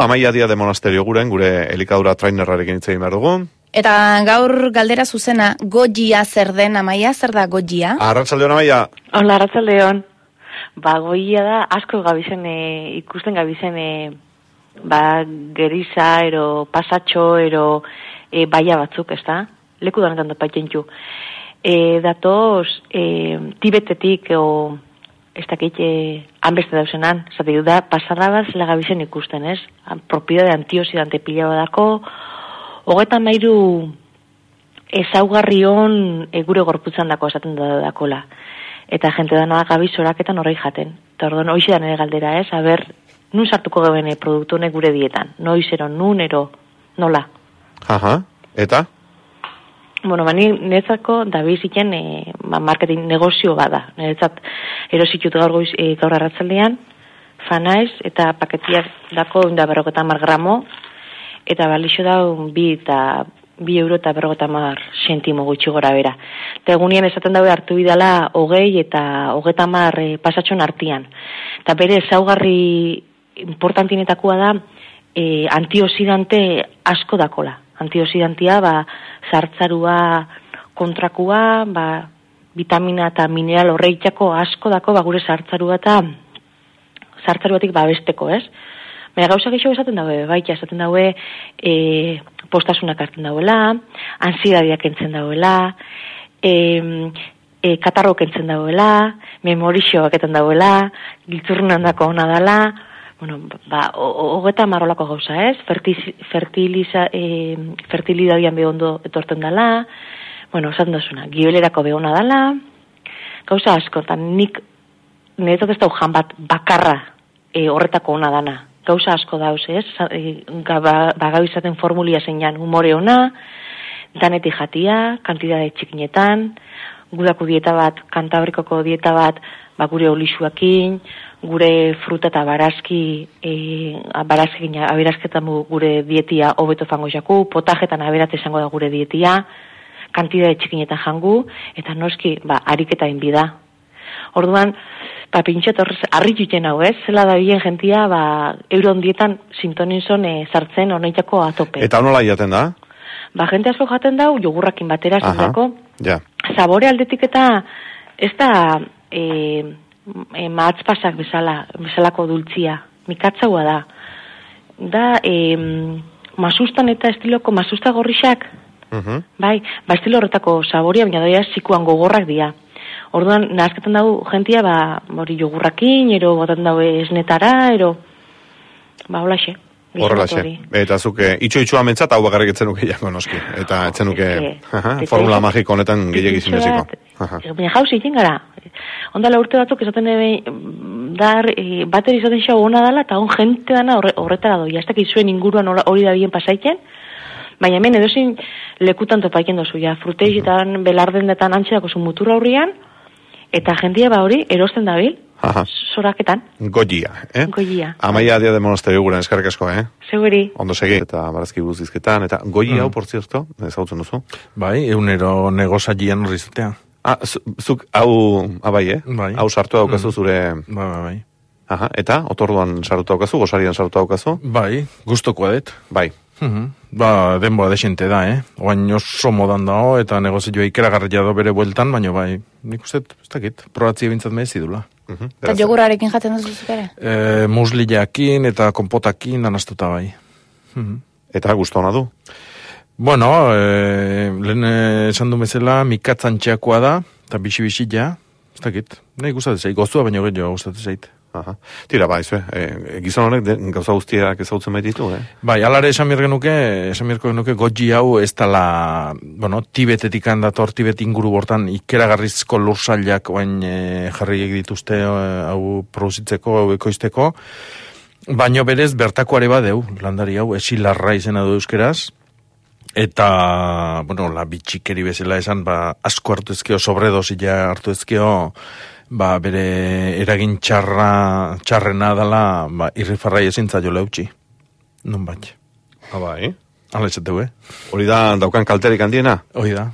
Amaia dia de monasterio guren, gure elikadura trainerrarekin itzegin behar dugu. Eta gaur galdera zuzena, gojia zer den, amaia, zer da gojia? Arratsaldeon Amaia. Hola, Arratsaldeon. Ba, goia da, asko gabizen, e, ikusten gabizen, e, ba, gerisa, ero, pasatxo, ero, e, baia batzuk, ez da? Leku danetan dut paitentxu. E, datoz, e, tibetetik, o, ez dakit, e, hanbeste dauzenan, zati da, pasarra bat zela ikusten, ez? Propiedade antiosidante pila badako, Hogeta mairu ezaugarri hon e, gure gorputzan dako esaten da dakola. Eta jente dana gabi soraketan horrei jaten. Eta orduan, hoxe da nire galdera, ez? Aber, nun sartuko gabene produktu honek gure dietan? Nun ero, nola? Aha, eta? Bueno, bani netzako da biziken e, ba, marketing negozio bada. Netzat erositut gaur goiz e, gaur arratzaldean, fanaiz eta paketiak dako da berroketan margramo, eta balixo da bi eta bi euro eta berrogeta mar sentimo gutxi gora bera. Eta egunien esaten daue hartu bidala hogei eta hogeta mar e, pasatxon artian. Eta bere ezaugarri importantinetakoa da e, antioxidante asko dakola. Antioxidantia, ba, zartzarua kontrakua, ba, vitamina eta mineral horreitzako asko dako, ba, gure zartzarua eta zartzaruatik babesteko, ez? Baina gauza gehiago esaten daue, baita esaten daue e, postasunak hartzen dauela, ansiedadiak entzen dauela, e, e, katarrok entzen dauela, memorixoak eten dauela, giltzurrunan dako hona dela, bueno, ba, hogeta marrolako gauza ez, fertiliza, e, fertilidadian behondo etorten dela, bueno, esaten dazuna, gibelerako behona dela, gauza asko, eta nik niretzat ez da ujan bat bakarra e, horretako ona dana. Gauza asko dauz, ez? E, Bagau izaten formulia zeinan humore ona, danetik jatia, kantidade txikinetan, gudako dieta bat, kantabrikoko dieta bat, ba gure olisuakin, gure fruta eta barazki, e, barazkin aberazketan gure dietia hobeto fango jaku, potajetan aberat izango da gure dietia, kantidade txikinetan jangu, eta noski, ba, ariketa inbida. Orduan, ba, pintxet horrez, arri juten hau, ez? Zela da bien gentia, ba, euron dietan sintonin zon e, zartzen horneitako atope. Eta nola jaten da? Ba, jente asko jaten dau, jogurrakin batera zendako. Ja. Zabore aldetik eta ez da e, e, pasak bezala, bezalako dultzia. Mikatzaua da. Da, e, masustan eta estiloko masusta gorrixak, Uh Bai, ba estilo horretako saboria, baina daia zikuan gogorrak dira. Orduan, nahazketan dago jentia, ba, hori jogurrakin, ero botan dago esnetara, ero, ba, hola xe. Horrela xe. Eta zuke, itxo itxoa mentzat, hau bakarrik etzen nuke jango noski. Eta etzen nuke, formula magiko honetan gehiagizin beziko. Baina jauzi egin gara. Ondala urte batzuk esaten ebe, dar, e, bater izaten xau hona dela, eta hon jente dana horretara doi. Ez dakit zuen inguruan hori da bien pasaiken, Baina hemen edozin lekutan topaiken dozu, ja, fruteizitan, uh -huh. belardendetan antxedako zu mutur aurrian, eta jendia ba hori, erosten dabil, Aha. soraketan. Goia, eh? Goia. Amaia dia de monasterio guren eskarrik asko, eh? Seguri. Ondo segi, eta barazki buzizketan, eta goia mm. hau, por cierto, ezagutzen duzu? Bai, eunero negozatien horrizatea. Ah, zuk, hau, abai, eh? Bai. Hau sartu daukazu Mm. zure... Bai, bai, bai. Aha, eta, otorduan sartu daukazu, gosarian sartu daukazu? Bai, guztokoa dut. Bai. Mhm. Ba, denboa desente da, eh? Oain oso modan dago, eta negozioa ikeragarria do bere bueltan, baina bai, nik uste, ez dakit, probatzi bintzat mehezi Mhm. Eta jogurarekin jaten duzu zukere? E, musliakin eta konpotakin anastuta bai. Mhm. Eta guztu hona du? Bueno, e, lehen esan du bezala, mikatzan txeakoa da, eta bisi-bisi ja, ez dakit, nahi gustatzen zait, goztua baino gehiago gustatzen zait. Aha. Tira, ba, izue, e, gizon honek den, gauza guztiak ezautzen baititu, eh? Bai, alare esan mirgen nuke, esan mirgen nuke goji hau ez dala, bueno, tibetetik handator, tibet inguru bortan ikeragarrizko lursailak oain e, jarri dituzte e, hau produzitzeko, hau ekoizteko, baino berez bertakoare badeu, landari hau, esilarra izena du euskeraz, eta, bueno, la bitxikeri bezala esan, ba, asko hartu ezkio, sobredosila hartu ezkio, ba, bere eragin txarra, txarrena dela, ba, irrifarrai ezin zailo leutxi. Non bat. Ah, bai. Hala esateu, eh? Hori da, daukan kalterik handiena? Hoi da.